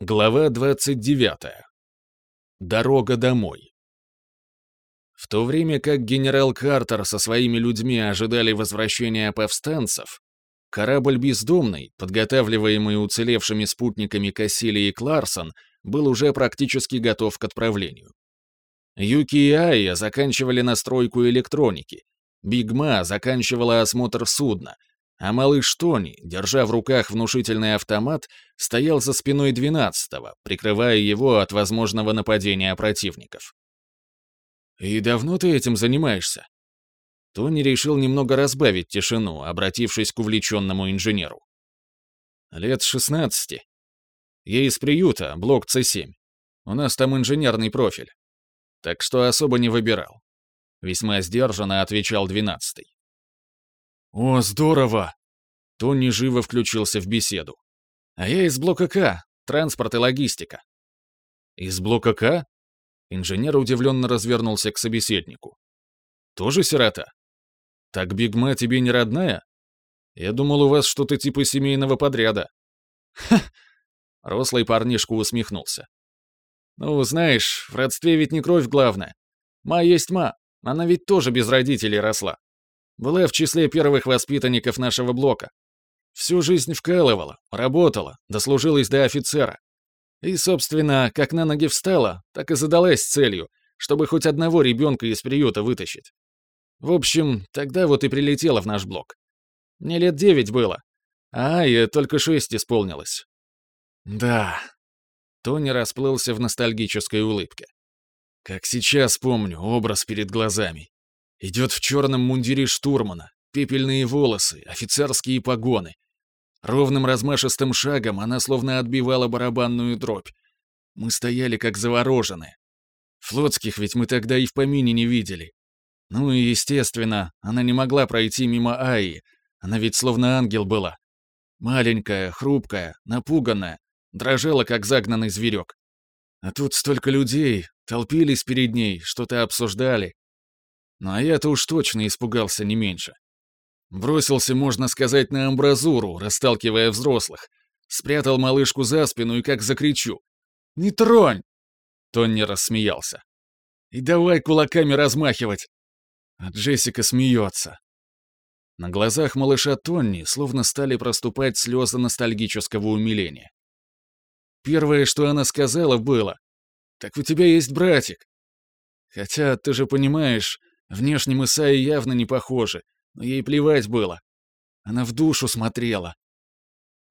Глава 29. Дорога домой. В то время как генерал Картер со своими людьми ожидали возвращения повстанцев, корабль «Бездомный», подготавливаемый уцелевшими спутниками Кассилии Кларсон, был уже практически готов к отправлению. Юки и Айя заканчивали настройку электроники, Бигма заканчивала осмотр судна, а малыш Тони, держа в руках внушительный автомат, стоял за спиной двенадцатого, прикрывая его от возможного нападения противников. «И давно ты этим занимаешься?» Тони решил немного разбавить тишину, обратившись к увлеченному инженеру. «Лет шестнадцати. Я из приюта, блок С7. У нас там инженерный профиль. Так что особо не выбирал». Весьма сдержанно отвечал двенадцатый. «О, здорово!» Тони живо включился в беседу. «А я из блока К, транспорт и логистика». «Из блока К?» Инженер удивленно развернулся к собеседнику. «Тоже сирота? Так Бигма тебе не родная? Я думал, у вас что-то типа семейного подряда». «Ха!» Рослый парнишка усмехнулся. «Ну, знаешь, в родстве ведь не кровь главная. Ма есть ма, она ведь тоже без родителей росла. Была в числе первых воспитанников нашего блока. Всю жизнь вкалывала, работала, дослужилась до офицера. И, собственно, как на ноги встала, так и задалась целью, чтобы хоть одного ребенка из приюта вытащить. В общем, тогда вот и прилетела в наш блок. Мне лет девять было, а Ая только шесть исполнилось. Да. Тони расплылся в ностальгической улыбке. Как сейчас помню, образ перед глазами. Идет в черном мундире штурмана, пепельные волосы, офицерские погоны. Ровным размашистым шагом она словно отбивала барабанную дробь. Мы стояли как завороженные. Флотских ведь мы тогда и в помине не видели. Ну и, естественно, она не могла пройти мимо Аи. Она ведь словно ангел была. Маленькая, хрупкая, напуганная, дрожала, как загнанный зверек. А тут столько людей, толпились перед ней, что-то обсуждали, ну а я-то уж точно испугался не меньше. Бросился, можно сказать, на амбразуру, расталкивая взрослых. Спрятал малышку за спину и как закричу. «Не тронь!» Тонни рассмеялся. «И давай кулаками размахивать!» А Джессика смеется. На глазах малыша Тонни словно стали проступать слезы ностальгического умиления. Первое, что она сказала, было «Так у тебя есть братик». Хотя, ты же понимаешь, Внешне мы с явно не похожи, но ей плевать было. Она в душу смотрела.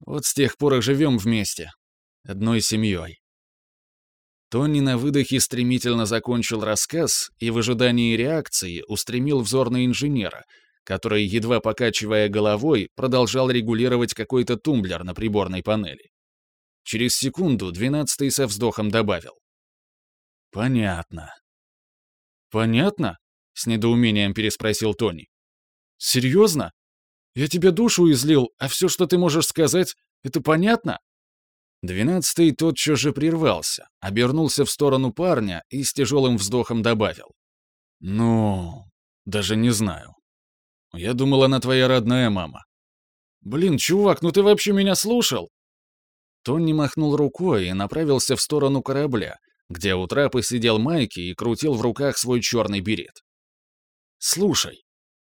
Вот с тех пор и живем вместе. Одной семьей. Тони на выдохе стремительно закончил рассказ и в ожидании реакции устремил взор на инженера, который, едва покачивая головой, продолжал регулировать какой-то тумблер на приборной панели. Через секунду двенадцатый со вздохом добавил. «Понятно». «Понятно?» С недоумением переспросил Тони. «Серьезно? Я тебе душу излил, а все, что ты можешь сказать, это понятно?» Двенадцатый тотчас же прервался, обернулся в сторону парня и с тяжелым вздохом добавил. «Ну, даже не знаю. Я думал, она твоя родная мама». «Блин, чувак, ну ты вообще меня слушал?» Тони махнул рукой и направился в сторону корабля, где у трапа сидел Майки и крутил в руках свой черный берет. «Слушай».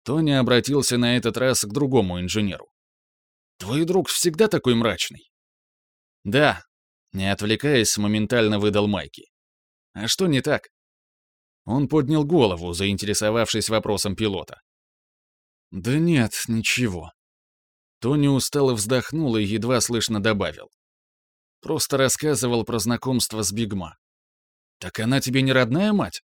Тони обратился на этот раз к другому инженеру. «Твой друг всегда такой мрачный?» «Да», — не отвлекаясь, моментально выдал Майки. «А что не так?» Он поднял голову, заинтересовавшись вопросом пилота. «Да нет, ничего». Тони устало вздохнул и едва слышно добавил. «Просто рассказывал про знакомство с Бигма». «Так она тебе не родная мать?»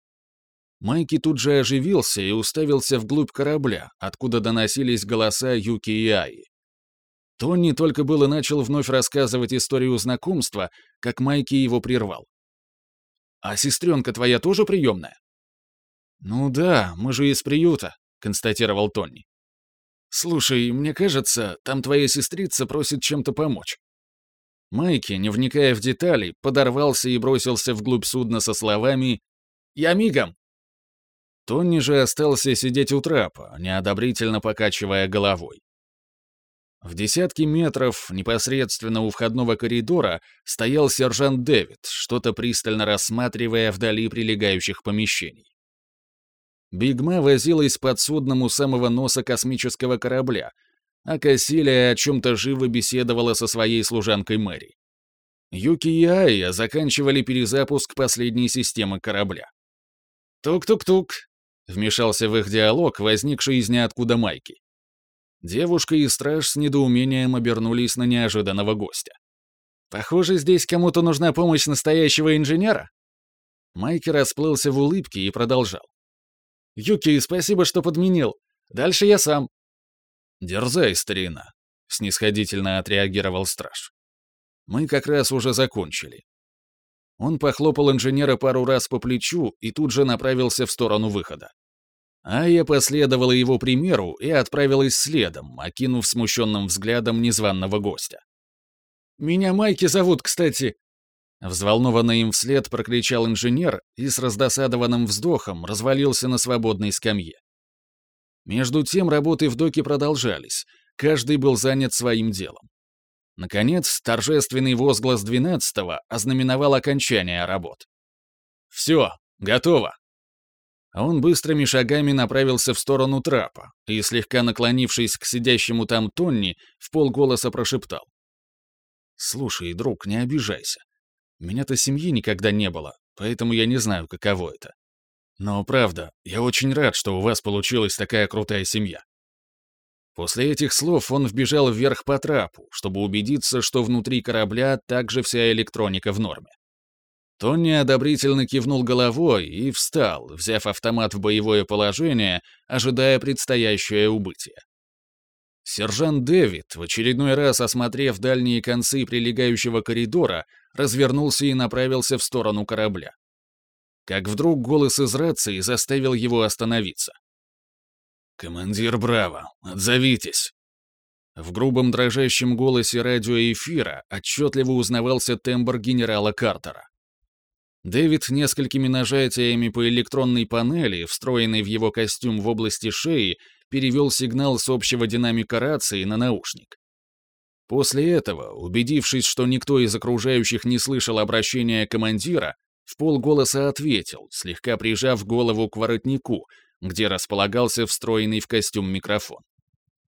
Майки тут же оживился и уставился вглубь корабля, откуда доносились голоса Юки и Аи. Тони только было начал вновь рассказывать историю знакомства, как Майки его прервал. «А сестренка твоя тоже приемная?» «Ну да, мы же из приюта», — констатировал Тони. «Слушай, мне кажется, там твоя сестрица просит чем-то помочь». Майки, не вникая в детали, подорвался и бросился вглубь судна со словами «Я мигом!» Тони же остался сидеть у трапа, неодобрительно покачивая головой. В десятке метров, непосредственно у входного коридора, стоял сержант Дэвид, что-то пристально рассматривая вдали прилегающих помещений. Бигма возилась под судном у самого носа космического корабля, а Кассилия о чем-то живо беседовала со своей служанкой Мэри. Юки и Айя заканчивали перезапуск последней системы корабля. «Тук-тук-тук!» — вмешался в их диалог, возникший из ниоткуда Майки. Девушка и страж с недоумением обернулись на неожиданного гостя. «Похоже, здесь кому-то нужна помощь настоящего инженера?» Майки расплылся в улыбке и продолжал. «Юки, спасибо, что подменил. Дальше я сам». «Дерзай, старина», — снисходительно отреагировал страж. «Мы как раз уже закончили». Он похлопал инженера пару раз по плечу и тут же направился в сторону выхода. А я последовала его примеру и отправилась следом, окинув смущенным взглядом незваного гостя. «Меня Майки зовут, кстати!» Взволнованно им вслед прокричал инженер и с раздосадованным вздохом развалился на свободной скамье. Между тем работы в доке продолжались, каждый был занят своим делом. Наконец, торжественный возглас двенадцатого ознаменовал окончание работ. «Все, готово!» Он быстрыми шагами направился в сторону трапа и, слегка наклонившись к сидящему там Тонни, в полголоса прошептал. «Слушай, друг, не обижайся. Меня-то семьи никогда не было, поэтому я не знаю, каково это. Но правда, я очень рад, что у вас получилась такая крутая семья». После этих слов он вбежал вверх по трапу, чтобы убедиться, что внутри корабля также вся электроника в норме. Тони одобрительно кивнул головой и встал, взяв автомат в боевое положение, ожидая предстоящее убытие. Сержант Дэвид, в очередной раз осмотрев дальние концы прилегающего коридора, развернулся и направился в сторону корабля. Как вдруг голос из рации заставил его остановиться. «Командир Браво, отзовитесь!» В грубом дрожащем голосе радиоэфира отчетливо узнавался тембр генерала Картера. Дэвид несколькими нажатиями по электронной панели, встроенной в его костюм в области шеи, перевел сигнал с общего динамика рации на наушник. После этого, убедившись, что никто из окружающих не слышал обращения командира, в полголоса ответил, слегка прижав голову к воротнику, где располагался встроенный в костюм микрофон.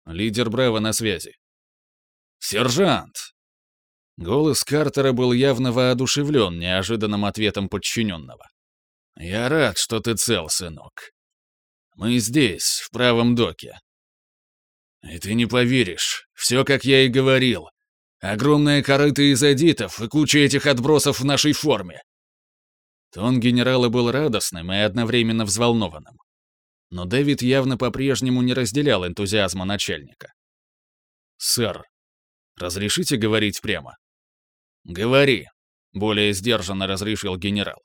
Лидер Браво на связи. «Сержант, Голос Картера был явно воодушевлен неожиданным ответом подчиненного. «Я рад, что ты цел, сынок. Мы здесь, в правом доке. И ты не поверишь, все как я и говорил. Огромная корыта из адитов и куча этих отбросов в нашей форме». Тон генерала был радостным и одновременно взволнованным. Но Дэвид явно по-прежнему не разделял энтузиазма начальника. «Сэр, разрешите говорить прямо?» «Говори», — более сдержанно разрешил генерал.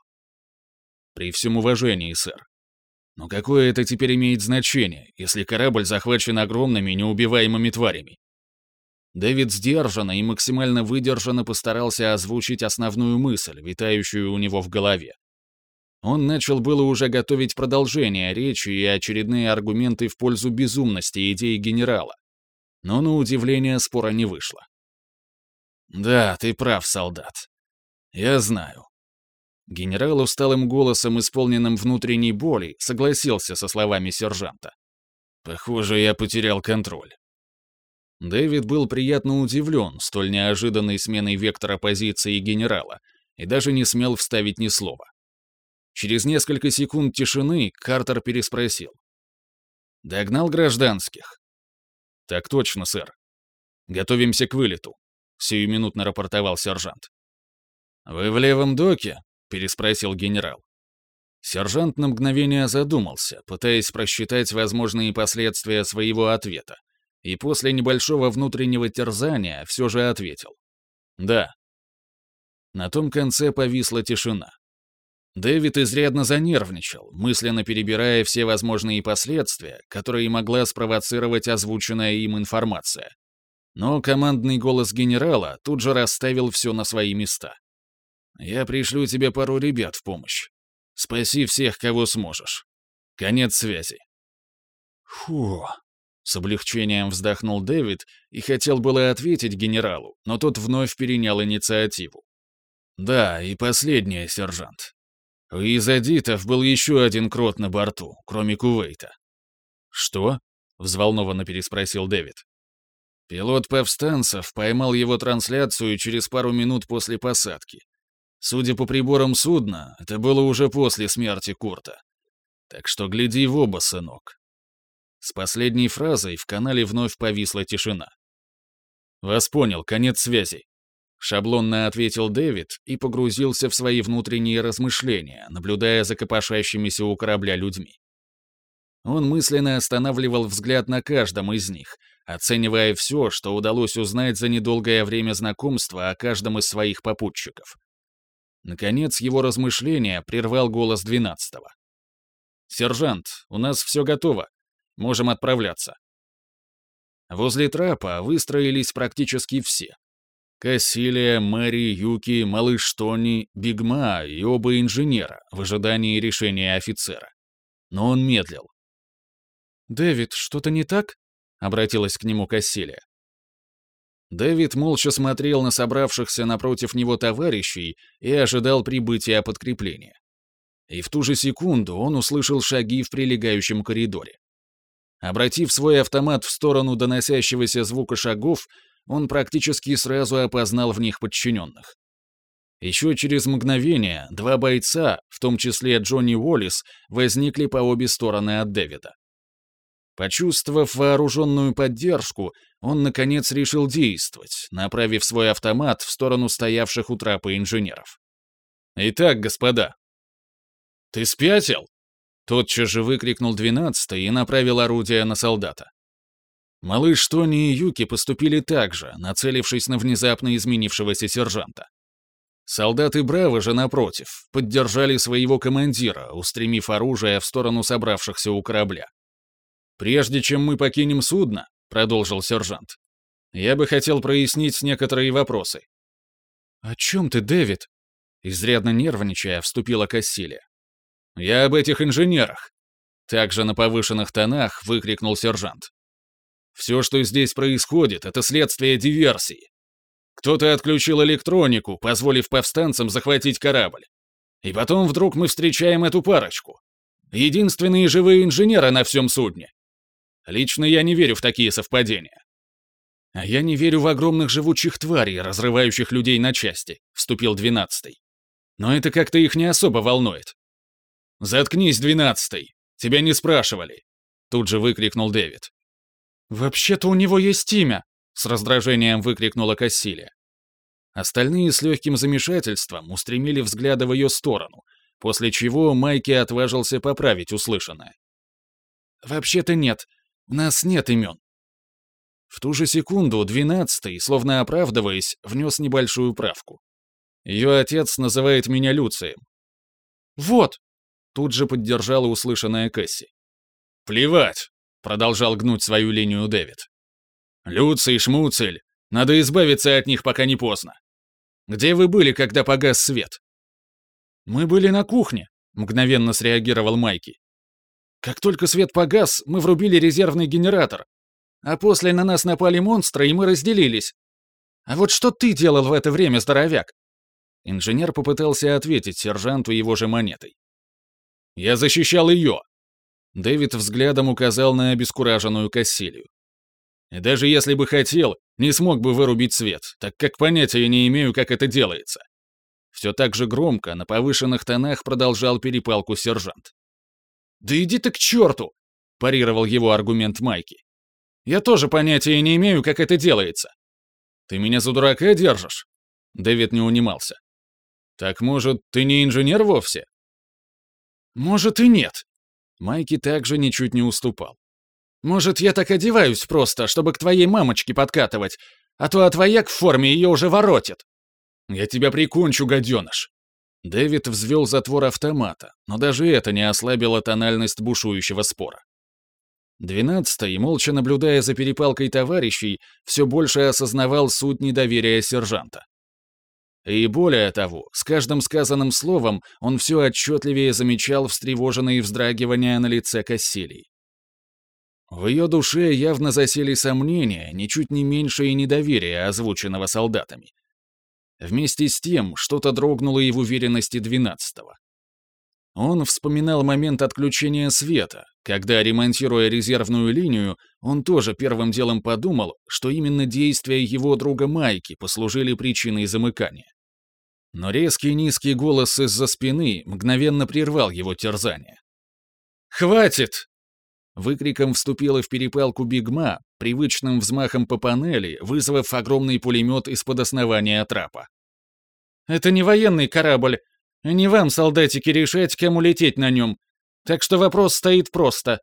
«При всем уважении, сэр. Но какое это теперь имеет значение, если корабль захвачен огромными неубиваемыми тварями?» Дэвид сдержанно и максимально выдержанно постарался озвучить основную мысль, витающую у него в голове. Он начал было уже готовить продолжение речи и очередные аргументы в пользу безумности идеи генерала. Но на удивление спора не вышло. «Да, ты прав, солдат. Я знаю». Генерал усталым голосом, исполненным внутренней боли, согласился со словами сержанта. «Похоже, я потерял контроль». Дэвид был приятно удивлен столь неожиданной сменой вектора позиции генерала и даже не смел вставить ни слова. Через несколько секунд тишины Картер переспросил. «Догнал гражданских?» «Так точно, сэр. Готовимся к вылету. — сиюминутно рапортовал сержант. «Вы в левом доке?» — переспросил генерал. Сержант на мгновение задумался, пытаясь просчитать возможные последствия своего ответа, и после небольшого внутреннего терзания все же ответил. «Да». На том конце повисла тишина. Дэвид изрядно занервничал, мысленно перебирая все возможные последствия, которые могла спровоцировать озвученная им информация. Но командный голос генерала тут же расставил все на свои места. «Я пришлю тебе пару ребят в помощь. Спаси всех, кого сможешь. Конец связи». «Фу», — С облегчением вздохнул Дэвид и хотел было ответить генералу, но тот вновь перенял инициативу. «Да, и последнее, сержант. У Изадитов был еще один крот на борту, кроме Кувейта». «Что?» — взволнованно переспросил Дэвид. Пилот повстанцев поймал его трансляцию через пару минут после посадки. Судя по приборам судна, это было уже после смерти Курта. Так что гляди в оба, сынок. С последней фразой в канале вновь повисла тишина. «Вас понял, конец связи», — шаблонно ответил Дэвид и погрузился в свои внутренние размышления, наблюдая за копошащимися у корабля людьми. Он мысленно останавливал взгляд на каждом из них, оценивая все, что удалось узнать за недолгое время знакомства о каждом из своих попутчиков. Наконец его размышления прервал голос двенадцатого. «Сержант, у нас все готово. Можем отправляться». Возле трапа выстроились практически все. Кассилия, Мэри, Юки, Малыш Тони, Бигма и оба инженера в ожидании решения офицера. Но он медлил. «Дэвид, что-то не так?» — обратилась к нему Кассилия. Дэвид молча смотрел на собравшихся напротив него товарищей и ожидал прибытия подкрепления. И в ту же секунду он услышал шаги в прилегающем коридоре. Обратив свой автомат в сторону доносящегося звука шагов, он практически сразу опознал в них подчиненных. Еще через мгновение два бойца, в том числе Джонни Уоллес, возникли по обе стороны от Дэвида. Почувствовав вооруженную поддержку, он, наконец, решил действовать, направив свой автомат в сторону стоявших у трапа инженеров. «Итак, господа...» «Ты спятил?» Тотчас же выкрикнул двенадцатый и направил орудие на солдата. Малыш Тони и Юки поступили так же, нацелившись на внезапно изменившегося сержанта. Солдаты Браво же, напротив, поддержали своего командира, устремив оружие в сторону собравшихся у корабля. «Прежде чем мы покинем судно», — продолжил сержант, «я бы хотел прояснить некоторые вопросы». «О чем ты, Дэвид?» Изрядно нервничая, вступила Кассилия. «Я об этих инженерах!» Также на повышенных тонах выкрикнул сержант. «Все, что здесь происходит, это следствие диверсии. Кто-то отключил электронику, позволив повстанцам захватить корабль. И потом вдруг мы встречаем эту парочку. Единственные живые инженеры на всем судне. Лично я не верю в такие совпадения. А я не верю в огромных живучих тварей, разрывающих людей на части, вступил двенадцатый. Но это как-то их не особо волнует. Заткнись, двенадцатый. Тебя не спрашивали. Тут же выкрикнул Дэвид. «Вообще-то у него есть имя!» — с раздражением выкрикнула Кассилия. Остальные с легким замешательством устремили взгляды в ее сторону, после чего Майки отважился поправить услышанное. «Вообще-то нет. У нас нет имен». В ту же секунду двенадцатый, словно оправдываясь, внес небольшую правку. Ее отец называет меня Люцием. «Вот!» — тут же поддержала услышанная Кэсси. «Плевать!» — продолжал гнуть свою линию Дэвид. «Люций, Шмуцель, надо избавиться от них, пока не поздно. Где вы были, когда погас свет?» «Мы были на кухне», — мгновенно среагировал Майки. Как только свет погас, мы врубили резервный генератор. А после на нас напали монстры, и мы разделились. А вот что ты делал в это время, здоровяк?» Инженер попытался ответить сержанту его же монетой. «Я защищал ее!» Дэвид взглядом указал на обескураженную Кассилию. «И даже если бы хотел, не смог бы вырубить свет, так как понятия не имею, как это делается». Все так же громко, на повышенных тонах продолжал перепалку сержант. «Да иди ты к черту!» — парировал его аргумент Майки. «Я тоже понятия не имею, как это делается». «Ты меня за дурака держишь?» Дэвид не унимался. «Так, может, ты не инженер вовсе?» «Может и нет». Майки также ничуть не уступал. «Может, я так одеваюсь просто, чтобы к твоей мамочке подкатывать, а то от вояк в форме ее уже воротит». «Я тебя прикончу, гаденыш!» Дэвид взвел затвор автомата, но даже это не ослабило тональность бушующего спора. Двенадцатый, молча наблюдая за перепалкой товарищей, все больше осознавал суть недоверия сержанта. И более того, с каждым сказанным словом он все отчетливее замечал встревоженные вздрагивания на лице Кассилии. В ее душе явно засели сомнения, ничуть не меньше и недоверие, озвученного солдатами. Вместе с тем, что-то дрогнуло и в уверенности двенадцатого. Он вспоминал момент отключения света, когда, ремонтируя резервную линию, он тоже первым делом подумал, что именно действия его друга Майки послужили причиной замыкания. Но резкий низкий голос из-за спины мгновенно прервал его терзание. «Хватит!» Выкриком вступила в перепалку Бигма, привычным взмахом по панели, вызвав огромный пулемет из-под основания трапа. «Это не военный корабль, не вам, солдатики, решать, кому лететь на нем. Так что вопрос стоит просто.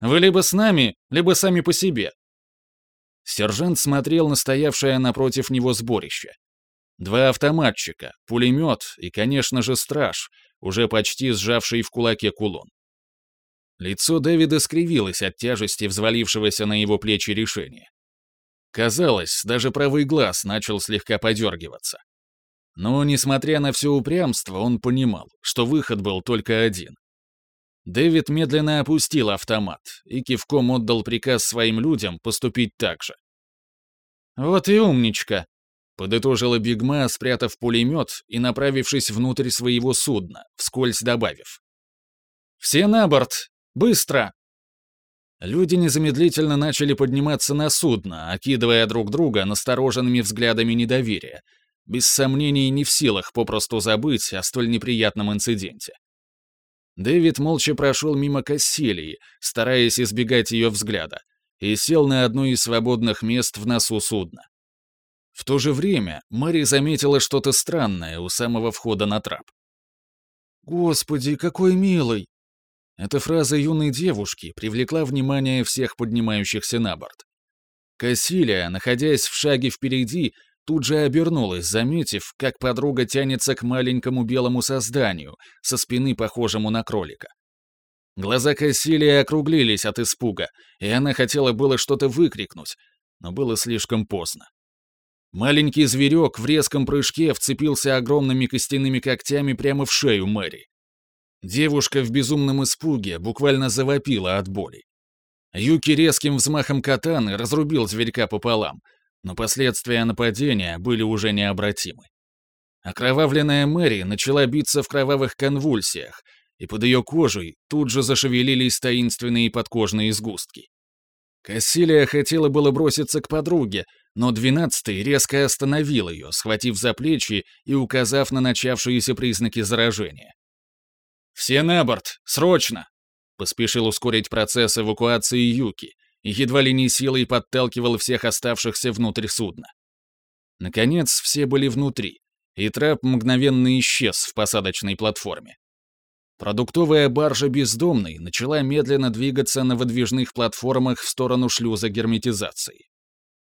Вы либо с нами, либо сами по себе». Сержант смотрел на стоявшее напротив него сборище. Два автоматчика, пулемет и, конечно же, страж, уже почти сжавший в кулаке кулон. Лицо Дэвида скривилось от тяжести взвалившегося на его плечи решения. Казалось, даже правый глаз начал слегка подергиваться. Но, несмотря на все упрямство, он понимал, что выход был только один. Дэвид медленно опустил автомат и кивком отдал приказ своим людям поступить так же. «Вот и умничка», — подытожила Бигма, спрятав пулемет и направившись внутрь своего судна, вскользь добавив. «Все на борт! Быстро!» Люди незамедлительно начали подниматься на судно, окидывая друг друга настороженными взглядами недоверия, без сомнений не в силах попросту забыть о столь неприятном инциденте. Дэвид молча прошел мимо Кассилии, стараясь избегать ее взгляда, и сел на одно из свободных мест в носу судна. В то же время Мэри заметила что-то странное у самого входа на трап. «Господи, какой милый!» Эта фраза юной девушки привлекла внимание всех поднимающихся на борт. Кассилия, находясь в шаге впереди, Тут же обернулась, заметив, как подруга тянется к маленькому белому созданию, со спины похожему на кролика. Глаза Кассилии округлились от испуга, и она хотела было что-то выкрикнуть, но было слишком поздно. Маленький зверек в резком прыжке вцепился огромными костяными когтями прямо в шею Мэри. Девушка в безумном испуге буквально завопила от боли. Юки резким взмахом катаны разрубил зверька пополам — но последствия нападения были уже необратимы. Окровавленная Мэри начала биться в кровавых конвульсиях, и под ее кожей тут же зашевелились таинственные подкожные сгустки. Кассилия хотела было броситься к подруге, но двенадцатый резко остановил ее, схватив за плечи и указав на начавшиеся признаки заражения. «Все на борт! Срочно!» — поспешил ускорить процесс эвакуации Юки, и едва ли не силой подталкивал всех оставшихся внутрь судна. Наконец, все были внутри, и трап мгновенно исчез в посадочной платформе. Продуктовая баржа «Бездомный» начала медленно двигаться на выдвижных платформах в сторону шлюза герметизации.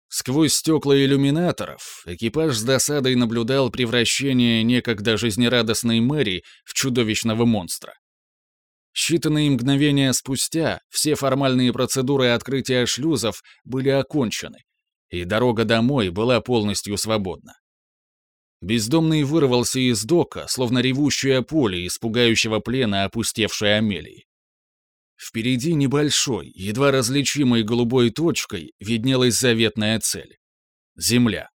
Сквозь стекла иллюминаторов экипаж с досадой наблюдал превращение некогда жизнерадостной Мэри в чудовищного монстра. Считанные мгновения спустя все формальные процедуры открытия шлюзов были окончены, и дорога домой была полностью свободна. Бездомный вырвался из дока, словно ревущее поле испугающего плена опустевшей Амелии. Впереди небольшой, едва различимой голубой точкой виднелась заветная цель — Земля.